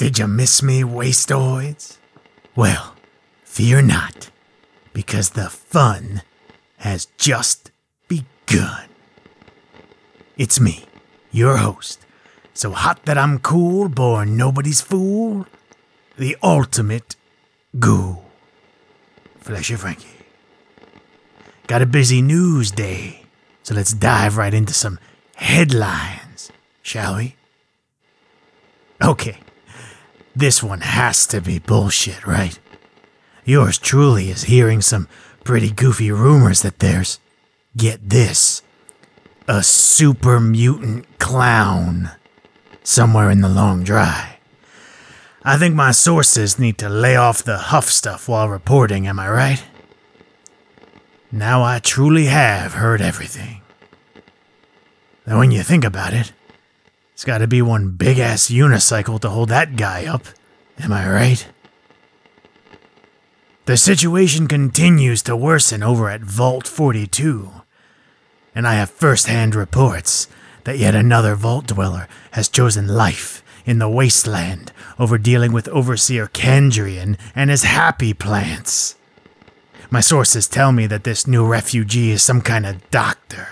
Did you miss me, wastoids? Well, fear not, because the fun has just begun. It's me, your host, so hot that I'm cool, born nobody's fool, the ultimate ghoul. Fleshy Franky. Got a busy news day, so let's dive right into some headlines, shall we? Okay, this one has to be bullshit, right? Yours truly is hearing some pretty goofy rumors that there's, get this, a super mutant clown somewhere in the long dry. I think my sources need to lay off the huff stuff while reporting, am I right? Now I truly have heard everything. Now, when you think about it, it's gotta be one big ass unicycle to hold that guy up, am I right? The situation continues to worsen over at Vault 42, and I have first hand reports that yet another Vault dweller has chosen life in the wasteland over dealing with Overseer Kandrian and his happy plants. My sources tell me that this new refugee is some kind of doctor.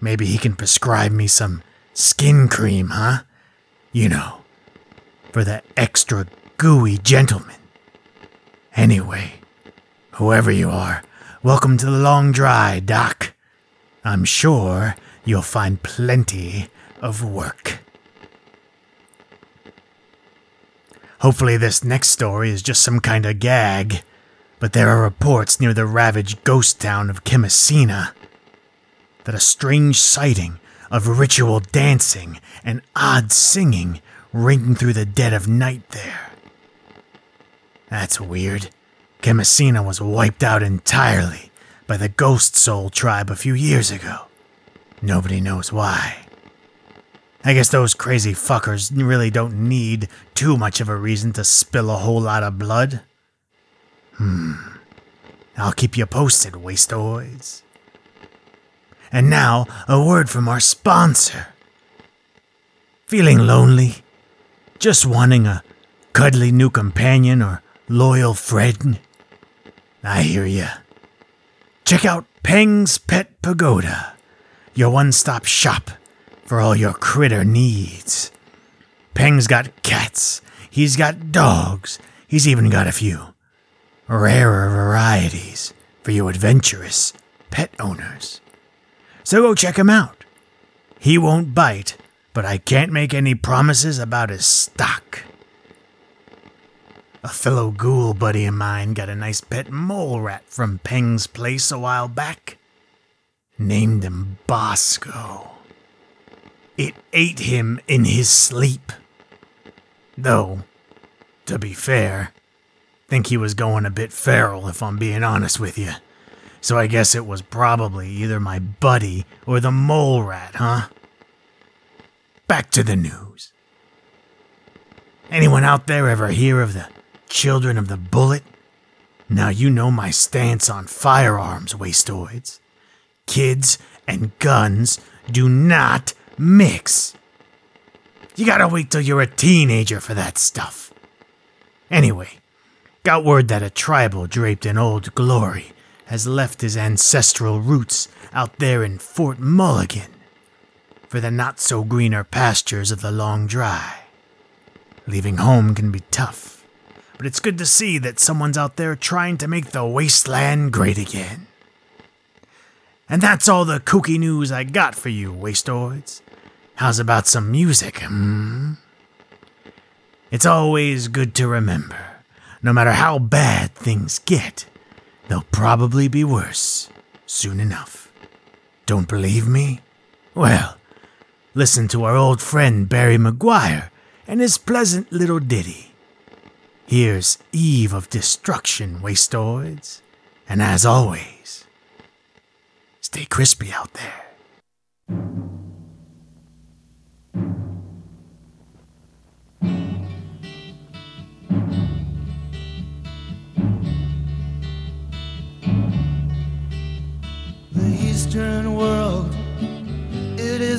Maybe he can prescribe me some skin cream, huh? You know, for the extra gooey gentleman. Anyway, whoever you are, welcome to the long dry, Doc. I'm sure you'll find plenty of work. Hopefully, this next story is just some kind of gag, but there are reports near the ravaged ghost town of Chemisina that a strange sighting of ritual dancing and odd singing ringing through the dead of night there. That's weird. Chemisina was wiped out entirely by the Ghost Soul tribe a few years ago. Nobody knows why. I guess those crazy fuckers really don't need too much of a reason to spill a whole lot of blood. Hmm. I'll keep you posted, wastoids. And now, a word from our sponsor. Feeling lonely? Just wanting a cuddly new companion or loyal friend? I hear ya. Check out Peng's Pet Pagoda, your one stop shop for all your critter needs. Peng's got cats, he's got dogs, he's even got a few rarer varieties for you adventurous pet owners. So go check him out. He won't bite, but I can't make any promises about his stock. A fellow ghoul buddy of mine got a nice pet mole rat from Peng's place a while back. Named him Bosco. It ate him in his sleep. Though, to be fair, think he was going a bit feral if I'm being honest with you. So I guess it was probably either my buddy or the mole rat, huh? Back to the news. Anyone out there ever hear of the Children of the Bullet? Now you know my stance on firearms, wastoids. Kids and guns do not mix. You gotta wait till you're a teenager for that stuff. Anyway, got word that a tribal draped in old glory has left his ancestral roots out there in Fort Mulligan for the not so greener pastures of the long dry. Leaving home can be tough, but it's good to see that someone's out there trying to make the wasteland great again. And that's all the kooky news I got for you, wastoids. How's about some music, hmm? It's always good to remember, no matter how bad things get, They'll probably be worse soon enough. Don't believe me? Well, listen to our old friend Barry McGuire and his pleasant little ditty. Here's Eve of Destruction, wastoids. And as always, stay crispy out there.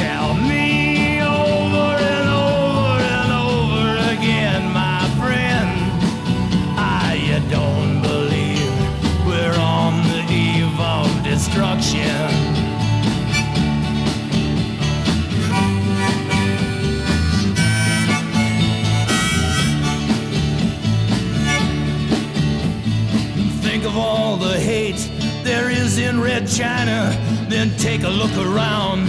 tell me over and over and over again, my friend, I you don't believe we're on the eve of destruction. Think of all the hate there is in Red China. Then take a look around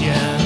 you